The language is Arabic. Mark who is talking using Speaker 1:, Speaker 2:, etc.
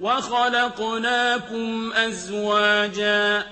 Speaker 1: وَخَلَقْنَاكُمْ أَزْوَاجًا